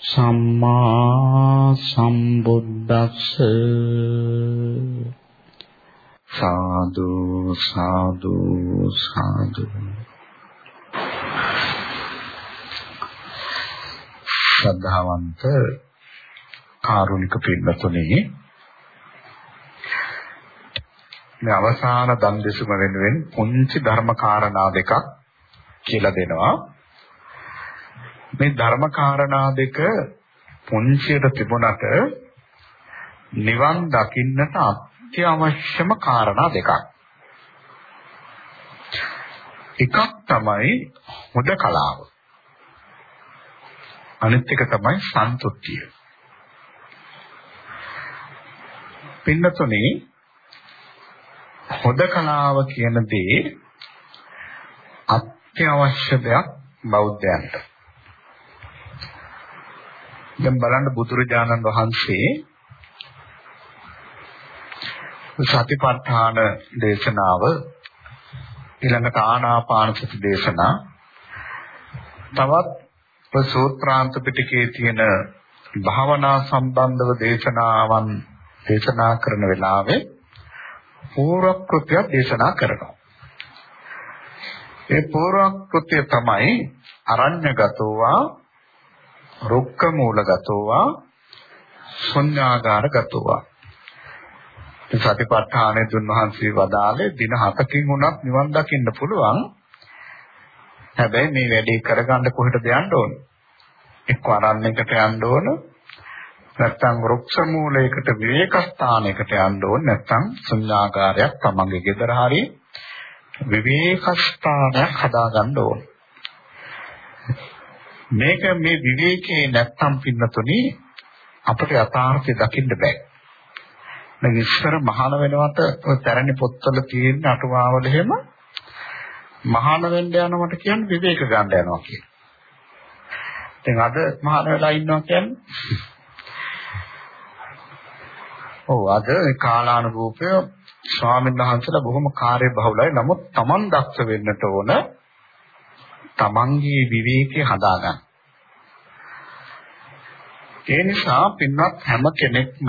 සම්මා සම්බුද්දස්ස. සාදු සාදු සාදු. ශ්‍රද්ධාවන්ත කාරුණික පින්වතුනි මේ අවසාන දන් දෙසුම වෙනුවෙන් පුංචි ධර්ම කාරණා දෙකක් කියලා දෙනවා. මේ ධර්ම කාරණා දෙක පුංචියට තිබුණට නිවන් දකින්නට අත්‍යවශ්‍යම කාරණා දෙකක්. එකක් තමයි හොදකලාව. අනිත් එක තමයි සන්තුෂ්තිය. පින්නතුනේ හොදකලාව කියන දේ අත්‍යවශ්‍ය දෙයක් බෞද්ධයන්ට. දැන් බලන්න බුදුරජාණන් වහන්සේ සතිපට්ඨාන දේශනාව ඊළඟට ආනාපාන සති දේශනා තවත් සූත්‍රාන්ත පිටකයේ තියෙන භාවනා සම්බන්ධව දේශනාවන් දේශනා කරන වෙලාවේ පූර්වක්‍ෘත්‍ය දේශනා කරනවා. ඒ පූර්වක්‍ෘත්‍ය තමයි අරඤ්‍යගතෝවා රුක්ක මූලගතෝවා ශුන්‍යාගාරගතෝවා. සතිපට්ඨානෙ දුන් වහන්සේ වදාළේ දින 7කින් උනත් නිවන් දකින්න පුළුවන්. හැබැයි මේ වැඩේ කරගන්න කොහෙටද යන්න ඕන? එක්ක අරණයකට යන්න ඕන. නැත්නම් වෘක්ෂ මූලයකට විවේක ස්ථානයකට යන්න ඕන. නැත්නම් ශුන්‍යාගාරයක් තමන්ගේ ගෙදර හරි විවේක ස්ථානයක් හදාගන්න ඕන. මේක මේ විවේකයේ නැත්තම් පින්නතුනි අපිට යථාර්ථය දකින්න බෑ. දැන් ඉස්සර මහාන වෙනවට ඔය තරණි පොත්වල තියෙන අටුවාවල එහෙම මහාන වෙන්න යනවට කියන්නේ විවේක ගන්න යනවා කියන. දැන් අද මහාන වෙලා ඉන්නවා කියන්නේ ඔව් අද කාලානුරූපය ස්වාමීන් වහන්සේලා බොහොම කාර්යබහුලයි. නමුත් Taman දක්ෂ වෙන්නට ඕන තමන්ගේ විවේකේ හදාගන්න. ඒ නිසා පින්වත් හැම කෙනෙක්ම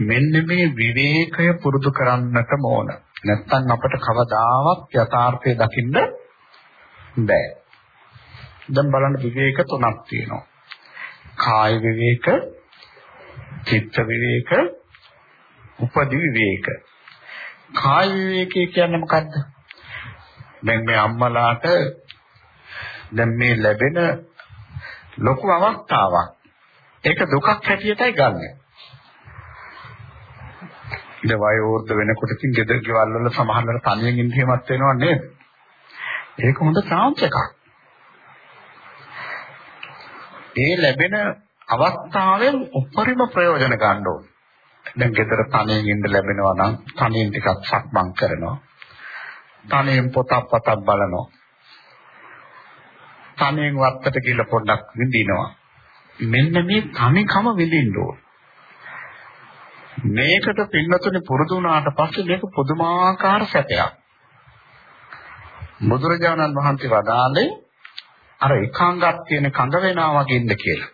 මෙන්න මේ විවේකය පුරුදු කරන්නටම ඕන. නැත්නම් අපට කවදාවත් යථාර්ථය දකින්න බෑ. දැන් බලන්න විවේක තුනක් තියෙනවා. කාය විවේක, චිත්ත විවේක, උපදි විවේක. කාය විවේකය කියන්නේ මොකද්ද? දැන් මේ අම්මලාට දැන් මේ ලැබෙන ලොකු අවස්ථාවක්. ඒක දුකක් හැටියටයි ගන්නෙ. ඉතින් වයෝවෘද්ධ වෙනකොට ඉතින් ගෙදර ගෙවල් වල සමහරවල් තනියෙන් ඉන්න හැමත් වෙනව නේද? ඒක හොඳ chance එකක්. ඒ ලැබෙන අවස්ථාවෙන් උපරිම ප්‍රයෝජන ගන්න ඕනේ. දැන් ගෙදර තනියෙන් ඉන්න ලැබෙනවා නම් තනියෙන් ටිකක් සක්මන් කරනවා. තනියෙන් පොතක් පතක් බලනවා. තනියෙන් වත්තට ගිහලා පොඩ්ඩක් විඳිනවා. මෙන්න මේ තනිකම විඳින්න ඕන. මේකට පින්නතුනේ පුරුදු වුණාට පස්සේ මේක පුදුමාකාර සැපයක්. බුදුරජාණන් වහන්සේ වදාළේ අර එකාංගක් තියෙන කඳ වෙනා වගේ ඉන්න කියලා.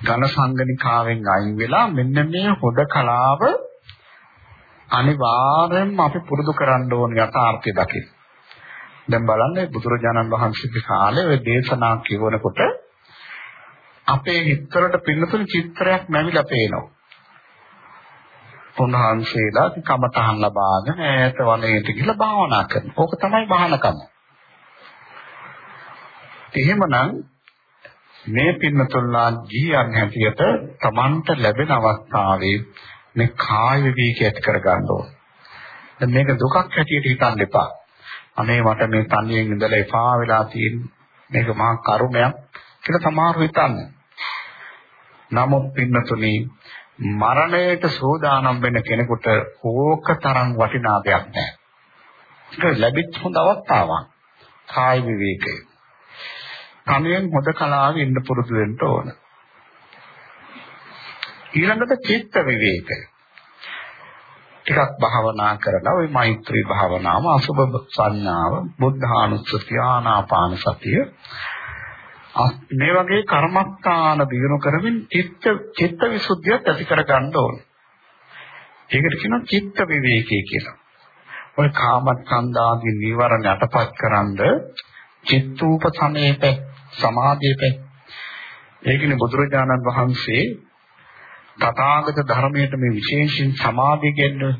ඝන සංගණිකාවෙන් අයින් වෙලා මෙන්න මේ හොද කලාව අනිවාර්යෙන්ම අපි පුරුදු කරන්න ඕන යථාර්ථය දකින්න. දැන් බලන්න බුදුරජාණන් වහන්සේගේ කාලේ ඔය දේශනා කියවනකොට අපේ හිතවලට පින්නතුන චිත්‍රයක් නැමිලා පේනවා. උන්වහන්සේලා කමතහන් ලබාගෙන ඈත වනයේට ගිහිල්ලා භාවනා කරනවා. ඕක තමයි මහානකම. එහෙමනම් මේ පින්නතුල්ලා ජීයන් හැටියට Tamanට ලැබෙන අවස්ථාවේ මේ කාය විවේකී ඇති කර ගන්න ඕන. දැන් මේක දුකක් හැටියට හිතන්න එපා. අනේ මට මේ තනියෙන් ඉඳලා එපා වෙලා තියෙන මේක මහා කර්මයක් කියලා සමහරව හිතන්නේ. නමුත් පින්නතුනි මරණයට සෝදානම් වෙන කෙනෙකුට ඕක තරම් වටිනා දෙයක් නැහැ. ඒක ලැබිච්ච හොඳ අවස්ථාවක්. කාය විවේකය. තනියෙන් හොද කලාවේ ඉන්න පුරුදු වෙන්න ඕන. ඊළඟට චිත්ත විවේකය. ටිකක් භාවනා කරලා ওই මෛත්‍රී භාවනාව අසුබ සංඥාව බුද්ධානුස්සතිය ආනාපාන සතිය මේ වගේ කර්මස්ථාන දිනු කරමින් චිත්ත චිත්ත විසුද්ධියත් ඇති කර ගන්න ඕනේ. ඒකට කියනවා චිත්ත විවේකී කියලා. ඔය කාමච්ඡන්දාදී නීවරණ යටපත් කරන්ද චිත්තූප සමේප සමාධියප ඒකනේ බුදුරජාණන් වහන්සේ තථාගත ධර්මයට මේ විශේෂයෙන් සමාධිය කියන්නේ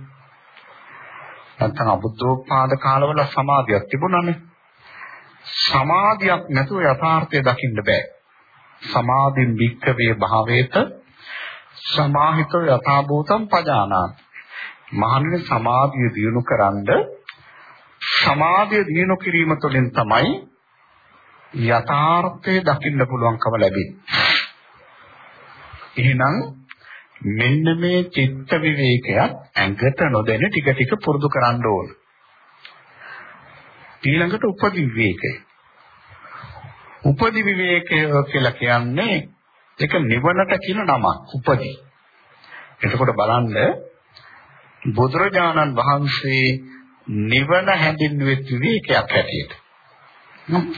නැත්නම් අබුද්ධෝත්පාද කාලවල සමාධියක් තිබුණානේ. සමාධියක් නැතුව යථාර්ථය දකින්න බෑ. සමාධින් වික්කවේ භාවේත සමාහිතව යථාභූතම් පජානාති. මහන්නේ සමාධිය දිනු කරන්ඩ සමාධිය දිනු කිරීම තුළින් තමයි යථාර්ථය දකින්න පුළුවන්කම ලැබෙන්නේ. එහෙනම් මෙන්න මේ චිත්ත විවේකයක් ඇඟට නොදැන ටික ටික පුරුදු කරන්න ඕන. ඊළඟට උපදි විවේකය. උපදි විවේකය කියලා කියන්නේ ඒක නිවනට කියන නමක් උපදි. එතකොට බලන්න බුදුරජාණන් වහන්සේ නිවන හැඳින්වෙච්ච විවේකයක් හැටියට.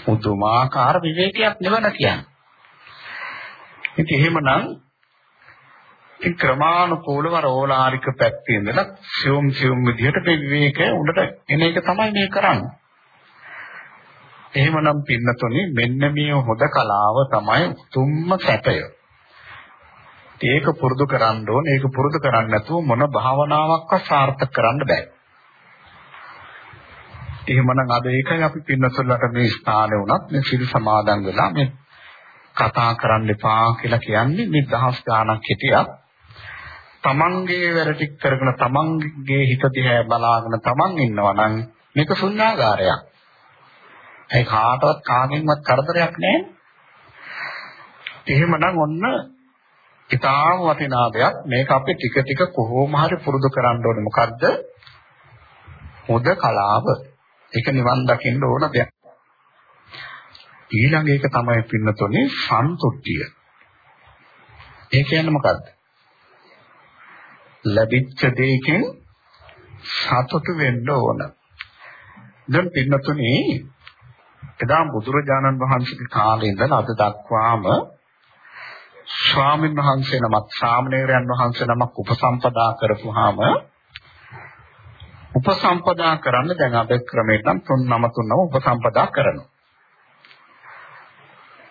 පුදුමාකාර විවේකයක් නිවන කියන්නේ. ඉතින් එහෙමනම් ඉතින් ක්‍රමානුකූලව රෝලාරික පැත්තේ ඉඳලා සියුම් සියුම් විදිහට මේ විවේකය උඩට එන එක තමයි මේ කරන්නේ. එහෙමනම් පින්නතුනි මෙන්න මේ හොද කලාව තමයි උතුම්ම සැපය. ඒක පුරුදු කරන්න ඕනේ. ඒක පුරුදු කරන්නේ නැතුව මොන භාවනාවක්වත් සාර්ථක කරන්න බෑ. එහෙමනම් අද ඒකයි අපි පින්නතුල්ලට මේ ස්ථානේ උනත් මේ සිල් සමාදන් වෙලා මේ කතා කරන්න එපා කියලා කියන්නේ මේ දහස් ගාණක් හිටියත් තමන්ගේ වැඩ ටික කරගෙන තමන්ගේ හිත දිහා බලාගෙන තමන් ඉන්නවා නම් මේක ශුන්‍යාගාරයක්. ඒ කාටවත් කාගෙන්වත් කරදරයක් නැහැ. එහෙමනම් ඔන්න ඉතාම වටිනා දෙයක් මේක අපි ටික ටික කොහොම හරි පුරුදු කරන්න ඕනේ මොකද්ද? හොද කලාව. ඒක නිවන් දකින්න ඕන දෙයක්. ඊළඟ එක තමයි පින්නතොනේ සන්තුට්ඨිය. ඒ කියන්නේ මොකද්ද? ලැබිච්ච දෙයකින් සතුටු වෙන්න ඕන. දැන් පින්නතුනේ එදා බුදුරජාණන් වහන්සේගේ කාලේ ඉඳලා අද දක්වාම ස්වාමීන් වහන්සේ නමක් සාමණේරයන් වහන්සේ නමක් උපසම්පදා කරපුවාම උපසම්පදා කරන්න දැන් අද ක්‍රමයට නම් තුන් නම තුනම උපසම්පදා කරනවා.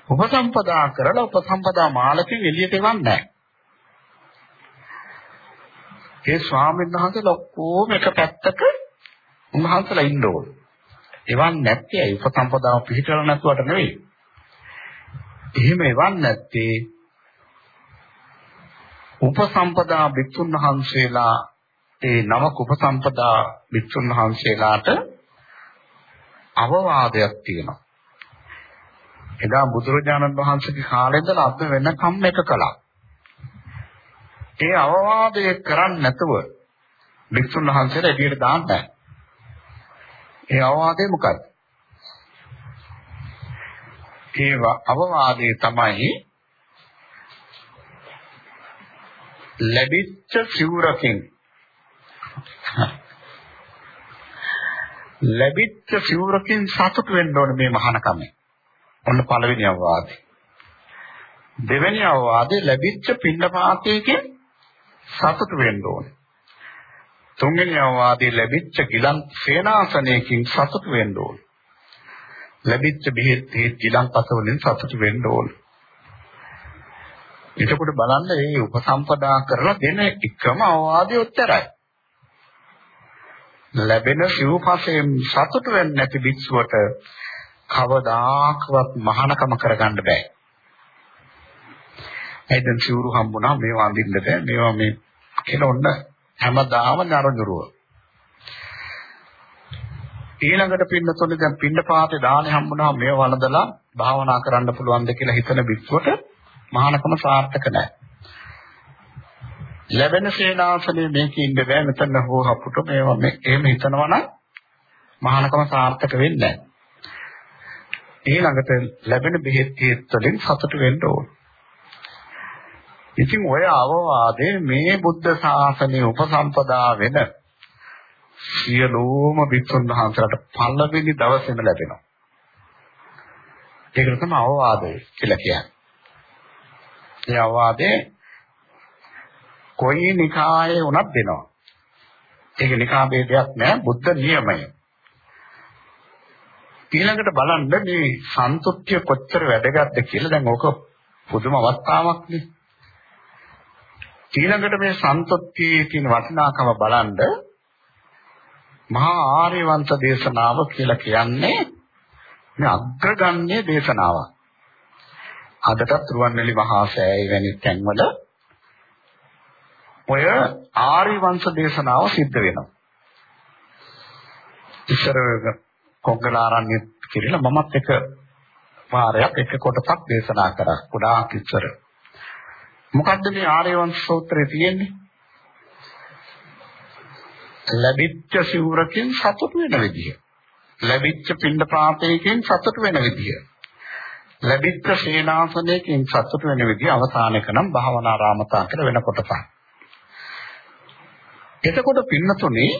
උපසම්පදා කරලා උපසම්පදා මාලකෙන් එළියට එවන්නේ නැහැ. ඒ ස්වාමීන් වහන්සේලා ඔක්කොම එක පැත්තක උන්වහන්සේලා ඉන්න ඕන. එවන් නැත්තේ උපසම්පදාව පිළිතර නැතුවට නෙවෙයි. එහෙම එවන් නැත්තේ උපසම්පදා භික්ෂුන් වහන්සේලා ඒ නවක උපසම්පදා භික්ෂුන් වහන්සේලාට අවවාදයක් තියෙනවා. එදා බුදුරජාණන් වහන්සේගේ කාලේ ඉඳලා අද වෙනකම් එක කළා. ඒ අවවාදය කරන්නේ නැතුව භික්ෂුන් වහන්සේලා එළියට දාන්න බෑ. ඒ අවවාදය මොකක්ද? ඒ අවවාදය තමයි ලැබිච්ච සිවුරකින් ලැබිච්ච සිවුරකින් සතුට වෙන්න ඕනේ මේ මහානකමේ. ඔන්න පළවෙනි අවවාදය. දෙවෙනි අවවාදය ලැබිච්ච පින්නපාතයකින් සතුට වෙන්න ඕනේ. තුන්වෙනි අවවාදයේ ලැබිච්ච ගිලන් සේනාසනයකින් සතුට වෙන්න ඕනේ. ලැබිච්ච බෙහෙත් ගිලන්පස වලින් සතුට වෙන්න ඕනේ. එතකොට බලන්න මේ උපසම්පදා කරලා දෙන එකම අවවාදය උත්තරයි. ලැබෙන සිව්පසයෙන් සතුට වෙන්නේ නැති භික්ෂුවට කවදාකවත් මහානකම කරගන්න බෑ. ඒ දැන් සිවුරු හම්බුණා මේවා අඳින්න බෑ මේවා මේ කියලා ඔන්න හැමදාම නරඳුරුව. ඊළඟට පින්නතොනේ දැන් පින්නපාතේ දානේ හම්බුනහම මේව වළඳලා භාවනා කරන්න පුළුවන්ද කියලා හිතන බික්කුවට මහානකම සාර්ථක නැහැ. ලැබෙන සේනාසනේ මේකේ ඉන්න බෑ මෙතන හෝ හපුට මේවා මේ එහෙම හිතනවා නම් මහානකම සාර්ථක වෙන්නේ නැහැ. ඊළඟට ලැබෙන බෙහෙත් හේත් වලින් සතුට වෙන්න ඕන. ඉතින් ඔය අවවාදේ මේ බුද්ධ ශාසනයේ උපසම්පදා වෙන සියලුම භික්ෂුන් වහන්සේලාට පළවෙනි දවසේම ලැබෙනවා. ඒකට තමයි අවවාදය කියලා කියන්නේ. ඒ අවවාදේ කොයි නිකායේ වුණත් දෙනවා. ඒක නිකා ભેදයක් නෑ බුද්ධ නියමය. ඊළඟට බලන්න මේ සන්තුෂ්ත්‍ය කොච්චර වැදගත්ද කියලා දැන් ඕක පුදුම අවස්ථාවක් නේ. ඊළඟට මේ සන්තුෂ්ත්‍යයේ තියෙන වටිනාකම බලන්න මහා ආර්ය වංශ දේශනාව කියලා කියන්නේ මේ අග්‍රගණ්‍ය දේශනාවක්. අදටත් රුවන්වැලි මහා සෑය වැනි තැන්වල ඔය ආර්ය වංශ දේශනාව සිද්ධ වෙනවා. ඉස්සර කොංගලාරණ්‍ය කියලා මමත් එක වාරයක් එක කොටසක් දේශනා කරා. ගොඩාක් ඉස්සර. මොකද්ද මේ ආර්ය වංශ සූත්‍රයේ තියෙන්නේ? ලැබිච්ච සිවුරකින් සතුට වෙන විදිය. ලැබිච්ච පින්ඩ ප්‍රාපයකින් සතුට වෙන විදිය. ලැබිච්ච සේනාසනයකින් සතුට වෙන විදිය අවසානයක නම් භාවනාරාමතා කියලා වෙන කොටසක්. එතකොට පින්නතුනේ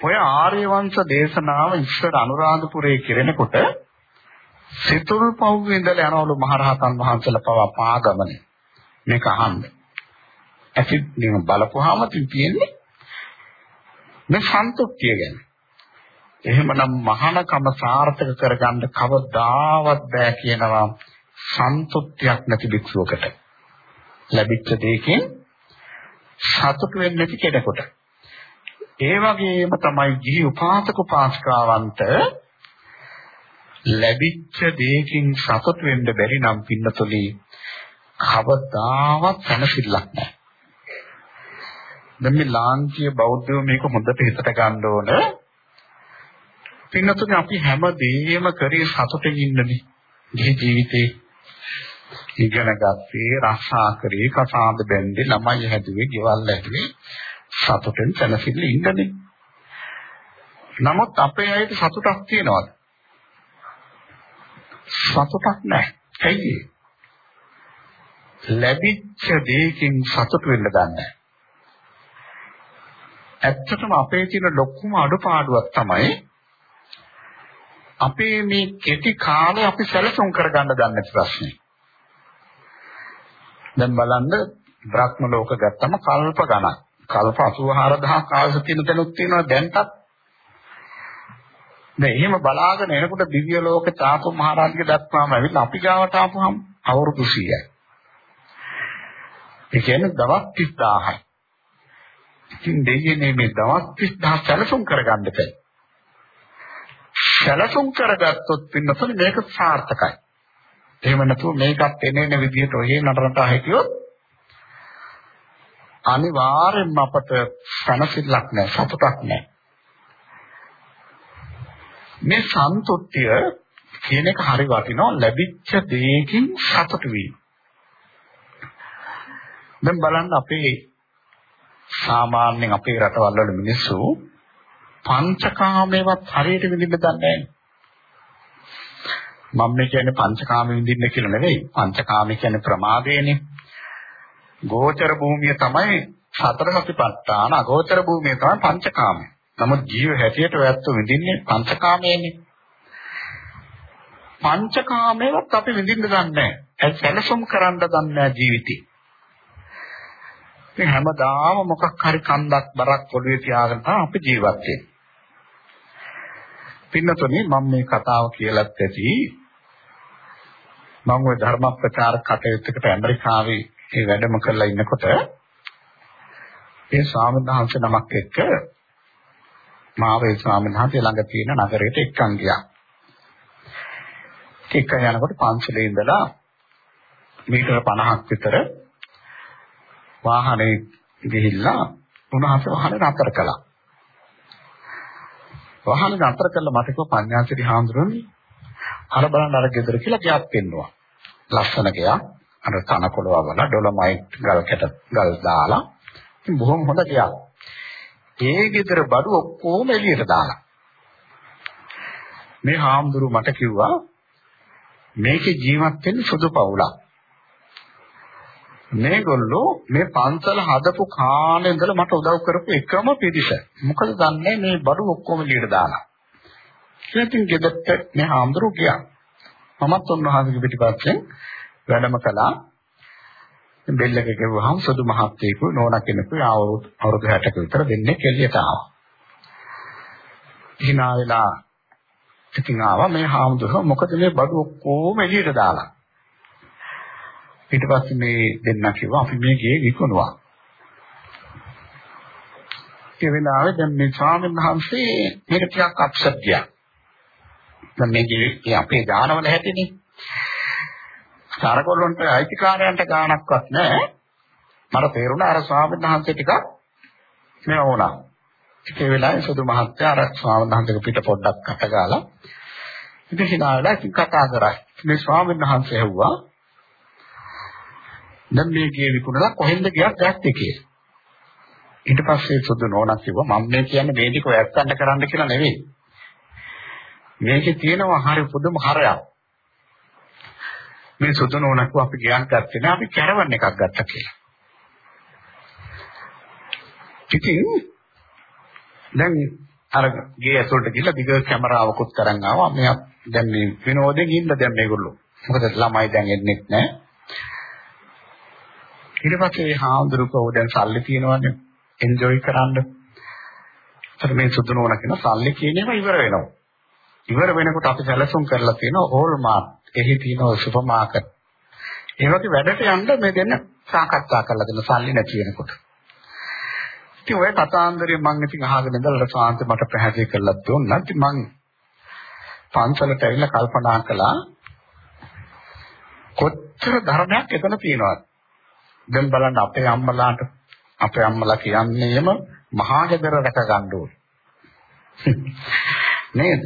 ඔය ආර්ය වංශ දේශනාව ඉස්සර අනුරාධපුරයේ කෙරෙනකොට සිතුල් පව්වේ ඉඳලා යනවලු මහරහතන් වහන්සේලා පවා පාගමනේ මේක අහන්න. ඇසි නිකන් බලපුවාම තියෙන්නේ මේ සන්තුෂ්තිය ගැන. එහෙමනම් මහානකම සාර්ථක කරගන්න කවදාවත් බෑ කියනවා සන්තුෂ්තියක් නැති භික්ෂුවකට. ලැබිච්ච දෙයකින් සතුට වෙන්නේ නැති කෙනෙකුට. ඒ වගේම තමයි ගිහි උපාසක උපාසිකාවන්ට ලැබිච්ච දෙයකින් සතුට වෙන්න බැරි නම් පින්නතොලි කවදාවත් සැනසෙල්ලක් නැහැ. දැන් මේ ලාංකීය බෞද්ධයෝ මේක හොඳට හිතට ගන්න ඕන. පින්නතුනි අපි හැම දෙයක්ම කරේ සතුටින් ඉන්නනේ. ගිහි ජීවිතේ ඉගෙන ගත්තේ රසා කරේ කසාද බැන්දේ ළමයි හැදුවේ ගෙවල් හැදුවේ සතුටෙන් සැනසෙල්ල ඉන්නනේ නමුත් අපේ අයට සතුටක් තියනවාද සතුටක් නැහැ ඇයි ලැබිච්ච දෙයකින් සතුට වෙන්න ගන්නෑ ඇත්තටම අපේ තියෙන ලොකුම අඩුපාඩුවක් තමයි අපේ මේ කෙටි කාලේ අපි සැලසුම් කරගන්න දන්නේ ප්‍රශ්නේ. දැන් බලන්න බ්‍රහ්ම ලෝක ගත්තම කල්ප ගණන්. කල්ප 84000 ආයස තියෙන තැනුත් තියෙනවා දැන්ටත්. දැන් එහෙම බලාගෙන එනකොට දිව්‍ය ලෝක චාතු මහරජගේ දක්වාම ඇවිල්ලා අපි ගාවට ආපුහම අවුරුදු 100යි. ඒ කියන්නේ දවස් 30000යි. ඉතින් දෙයියනේ මේ දවස් 30000 සැලසුම් කරගන්න බෑ. සැලසුම් කරගත්තොත් පින්නතොත් මේක සාර්ථකයි. එහෙම නැතුව මේකත් එන එන විදිහට ඔහේ නටනට හිටියොත් අනිවාර්යෙන්ම අපට සනසිල්ලක් නැහැ සතුටක් නැහැ. මේ සන්තුෂ්ටිය කියන එක හරි වටිනවා ලැබිච්ච දෙයකින් සතුට වීම. දැන් බලන්න අපේ සාමාන්‍යයෙන් අපේ රටවල් වල මිනිස්සු පංචකාමේවත් හරියට විඳින්න දන්නේ නැහැ. මම මේ කියන්නේ පංචකාම විඳින්න කියලා නෙවෙයි. පංචකාම කියන්නේ ප්‍රමාදයනේ. ගෝචර භූමිය තමයි සතර සතිපට්ඨාන අගෝචර භූමිය තමයි පංචකාමය. නමුත් ජීව හැටියට ඔයත් විඳින්නේ පංචකාමයේනේ. පංචකාමයේවත් අපි විඳින්න දන්නේ නැහැ. ඒ සැලසුම් කරන්න දන්නේ නැහැ ජීවිතේ. ඉතින් හැමදාම මොකක් හරි කන්දක් බරක් පොළවේ තියාගෙන තමයි අපි ජීවත් වෙන්නේ. පින්නතොනේ මම මේ කතාව කියලාත් ඇති මම ওই ධර්ම ප්‍රචාර කටයුත්තකට ඇමරිකාවේ ඒ වැඩම කරලා ඉන්නකොට ඒ ස්වාමීන් වහන්සේ නමක් එක්ක මාව ඒ ස්වාමීන් වහන්සේ ළඟ තියෙන නගරයට එක්කන් ගියා. එක්කන් යනකොට පන්සලේ ඉඳලා මීටර 50ක් විතර වාහනේ ගිහිල්ලා උන්වහන්සේ වාහනේ නතර කළා. වාහන නතර කළා මට කිව්ව පඤ්ඤාසිරි හාමුදුරනේ අර බලන්න අර ගෙදර කියලා ගියක් පෙන්නවා. ලස්සන ගයක්. අර තනකොළ වල ඩොලොමයිට් ගල් කැට ගල් දාලා බොහොම හොඳ ගයක්. ඒ ගෙදර බඩු ඔක්කොම එළියට දාලා. මේ හාමුදුරු මට කිව්වා මේකේ ජීවත් වෙන්න සුදු පවුලක්. මේගොල්ලෝ මේ පන්සල හදපු කාලේ ඉඳලා මට උදව් කරපු එකම පිරිස. මොකද දන්නේ මේ බඩු ඔක්කොම එළියට දාලා. ඉතින් ගෙදරට මේ හාමුදුරු ගියා. මමත් උන්වහන්සේගේ පිටිපස්සෙන් වැඩම කළා. බෙල්ල එක ගෙවුවාම සුදු මහත්තයෙකු නෝනා කෙනෙකු අවුරුදු අවුරුදු 60ක විතර දෙන්නේ කෙල්ලියට ආවා. hina වෙලා ඉතින් ආවා මේ හාමුදුරුවෝ මොකද මේ බඩු ඔක්කොම එළියට දාලා. ඊට පස්සේ මේ දෙන්නා කිව්වා අපි මේ ගේ විකුණුවා. ඒ වෙලාවේ දැන් මේ ස්වාමීන් වහන්සේ මේක ටිකක් අප්සෙට් ගියා. දැන් මේ ගේ අපේ දානවල හැටිනේ. සාරකොල්ලොන්ට අයිතිකාරයන්ට ගාණක්වත් නැහැ. මට තේරුණා අර ස්වාමීන් වහන්සේ ටිකක් මේ වුණා. ඒ වෙලාවේ සුදු මහත්තයා අර ස්වාමීන් වහන්සේගේ පිට පොඩ්ඩක් අතගාලා ඉතින් හිනාලා ඉතින් කතා කරා. මේ ස්වාමීන් වහන්සේ ඇහුවා දැන් මේ ගේ විකුණලා කොහෙන්ද ගියක් ගත්තේ කියලා. ඊට පස්සේ සුදු නෝනා කිව්වා මම මේ කියන්නේ මේ ටික ඔයත්තන්ට කරන්න කියලා නෙවෙයි. මේකේ තියෙනවා හරි පුදුම හරයක්. මේ සුදු නෝනා කිව්වා අපි ගියන් ගත්තේ නෑ අපි කැරවන් එකක් ගත්තා කියලා. ඉතින් දැන් අර ගේ ඇතුළට ගිහලා දිග කැමරාවකුත් කරන් ආවා. මේ දැන් මේ විනෝදෙන් ඉන්න දැන් මේගොල්ලෝ. මොකද ළමයි දැන් එන්නෙත් නැහැ. ඊට පස්සේ මේ හාමුදුරුවෝ දැන් සල්ලි තියනවනේ එන්ජොයි කරන්න. ඒතර මේ සුදු නෝන කියන සල්ලි කියන ඒවා ඉවර වෙනවා. ඉවර වෙනකොට අපි සැලසුම් කරලා තියෙනවා ඕල් මාර්ට්. එහි තියෙනවා සුපර් මාකට්. ඒ වගේ වැඩට යන්න මේ දෙන්න සාකච්ඡා කරලා දෙන සල්ලි නැති වෙනකොට. ඉතින් ඔය කතාන්දරේ මම ඉතින් අහගෙන ඉඳලා සාන්ත මට පැහැදිලි කරලා දුන්නා. ඉතින් මම පන්සලට ඇවිල්ලා කල්පනා කළා කොච්චර ධර්මයක් එතන තියෙනවද? දැන් බලන්න අපේ අම්මලාට අපේ අම්මලා කියන්නේම මහා ගෙදර රැක ගන්න ඕනේ. නේද?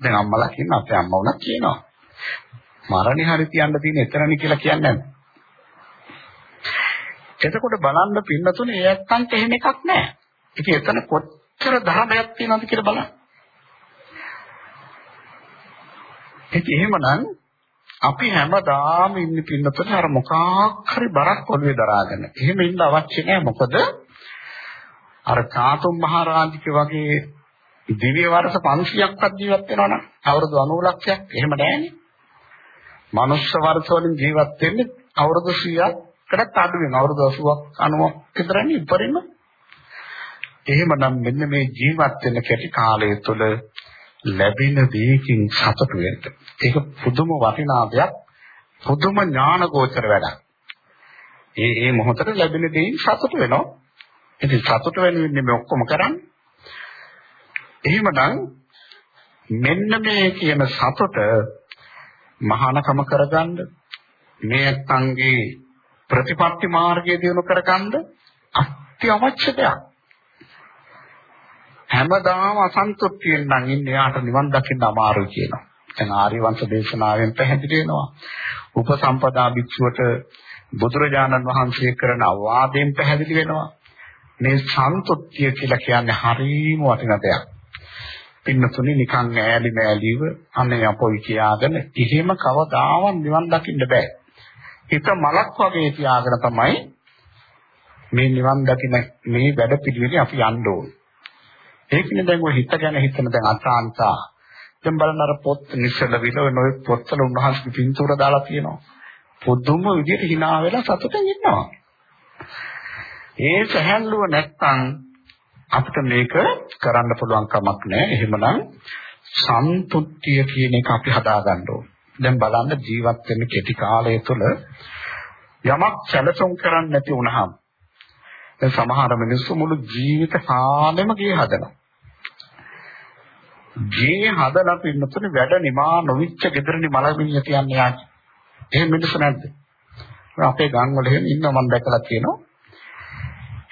දැන් අම්මලා කියන අපේ අම්මා වුණා කියනවා. මරණේ හරි තියන්න තියෙන එතරම්නි කියලා කියන්නේ නැහැ. එතකොට බලන්න පින්නතුනේ ඒ ඇත්තන්ට එහෙම එකක් නැහැ. ඉතින් එතන කොච්චර ධර්මයක් තියෙනවද කියලා බලන්න. ඉතින් එහෙමනම් අපි හැමදාම ඉන්නේ පින්නතුනේ අර මොකක් හරි බරක් ඔළුවේ දරාගෙන. එහෙම ඉන්න අවශ්‍ය නැහැ. මොකද අර කාතුම් මහරජික වගේ දිව්‍ය වර්ෂ 500ක්වත් ජීවත් වෙනවා නම් අවුරුදු 90 ලක්ෂයක් එහෙම නැහැනේ. මනුෂ්‍ය වර්ෂ වලින් ජීවත් වෙන්නේ අවුරුදු 100කට අඩු වෙන අවුරුදු 80ක් 90ක් විතරනේ උපරිම. එහෙමනම් මෙන්න මේ ජීවත් වෙන කැටි කාලය තුළ ලැබෙන දේකින් සතුටු වෙන්න. ඒක පුදුම වටිනා දෙයක්. පුදුම ඥානගෝචර වැඩක්. ඒ ඒ මොහොතේ ලැබෙන දේෙන් සතුටු වෙනවා. ඉතින් සතුටු වෙන්නේ මේ ඔක්කොම කරන්නේ. එහෙමනම් මෙන්න මේ කියන සතුට මහානකම කරගන්න මේ අත්ංගේ ප්‍රතිපත්ති මාර්ගය දිනු කරගන්න අත්‍යවශ්‍ය දෙයක්. හැමදාම අසන්තුෂ්ටියෙන් නම් ඉන්නේ යාට නිවන් දකින්න අමාරුයි කියනවා. දැන් ආර්ය වංශ දේශනාවෙන් පැහැදිලි වෙනවා. උපසම්පදා භික්ෂුවට බුදුරජාණන් වහන්සේ කරන අවවාදයෙන් පැහැදිලි වෙනවා. මේ සන්තුෂ්ටිය කියලා කියන්නේ හරීම වටින දෙයක්. පින්නතුනි නිකන් ඈලි මෑලිව අනේ අපොයි කියාගෙන එහෙම කවදාවත් නිවන් දකින්න බෑ. හිත මලක් වගේ තියාගෙන තමයි මේ නිවන් දකින්න මේ වැඩ පිළිවෙලේ අපි යන්න ඕනේ. ඒකනේ දැන් ඔය හිත ගැන හිතන දැන් අසාන්තා. දැන් බලන්න අර පොත් නිශ්චල විලව නොයි පොත්වල උන්වහන්සේ පින්තූර දාලා තියෙනවා. පුදුම විදිහට hina වෙලා සතුටින් ඉන්නවා. ඒ සහැල්ලුව නැත්තම් අපිට මේක කරන්න පුළුවන් කමක් නැහැ. එහෙමනම් සන්තුට්ඨිය කියන එක අපි හදාගන්න ඕනේ. දැන් බලන්න ජීවත් වෙන්න කෙටි කාලය තුළ යමක් සැලසුම් කරන්නේ නැති වුණාම දැන් සමහර මිනිස්සු මුළු ජීවිත කාලෙම ගේ හදනවා. ගේ හදලා පින්නතුනේ වැඩ නිමා නොවිච්ච ගෙදරනි මලමිණිය කියන්නේ යාච. එහෙම මිනිස්සු නැද්ද? අපේ ගම් වල එහෙම ඉන්නව මම දැකලා තියෙනවා.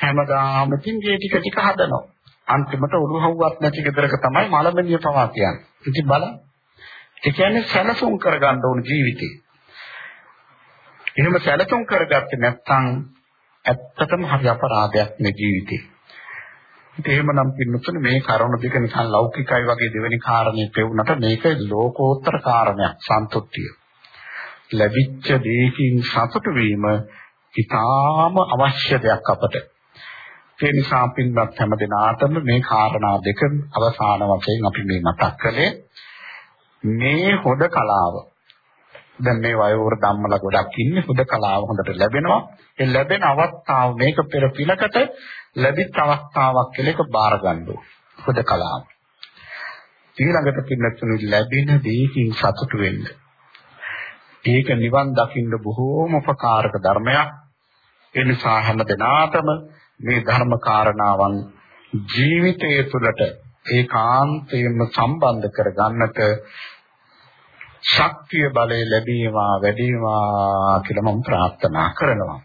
හැමදාම ඉතින් ගේ ටික ටික හදනවා. අන්තිමට උරුහව්වක් නැති ගෙදරක තමයි මලමිනිය පවා කියන්නේ. ඉතින් බලන්න. ඒ කියන්නේ සැලසුම් කරගන්න ඕන ජීවිතේ. එහෙම සැලසුම් කරගත්තේ නැත්නම් ඇත්තටම හරි අපරාධයක් මේ ජීවිතේ. ඉතින් එහෙමනම් පින්නතුනේ මේ කරුණ දෙක නිකන් ලෞකිකයි වගේ දෙවෙනි කාරණේ පෙවුනට මේක ලෝකෝත්තර කාරණයක් සන්තුෂ්ටිය. ලැබිච්ච දෙයකින් සතුටු වීම ඉතාම අවශ්‍ය දෙයක් අපට. ඒ නිසා පින්වත් හැම දිනාටම මේ කාරණා දෙක අවසාන වශයෙන් අපි මේ මතක් කළේ. මේ හොද කලාව. දැන් මේ වයෝවෘ ධම්මල ගොඩක් ඉන්නේ හොද කලාව හොඳට ලැබෙනවා. ඒ ලැබෙන අවස්ථාව මේක පෙර පිනකට ලැබිච්ච අවස්ථාවක් කියලා එක බාර ගන්න හොද කලාව. ඊළඟට පින්නතුනි ලැබෙන දේකින් සතුටු වෙන්න. ඒක නිවන් දකින්න බොහෝම උපකාරක ධර්මයක්. ඒ නිසා හැම දිනාටම මේ ධර්ම කාරණාවන් ජීවිතය තුළට ඒකාන්තයෙන්ම සම්බන්ධ කර ගන්නට ශක්තිය බලය ලැබීමා වැඩිමා කියලා මම ප්‍රාර්ථනා කරනවා.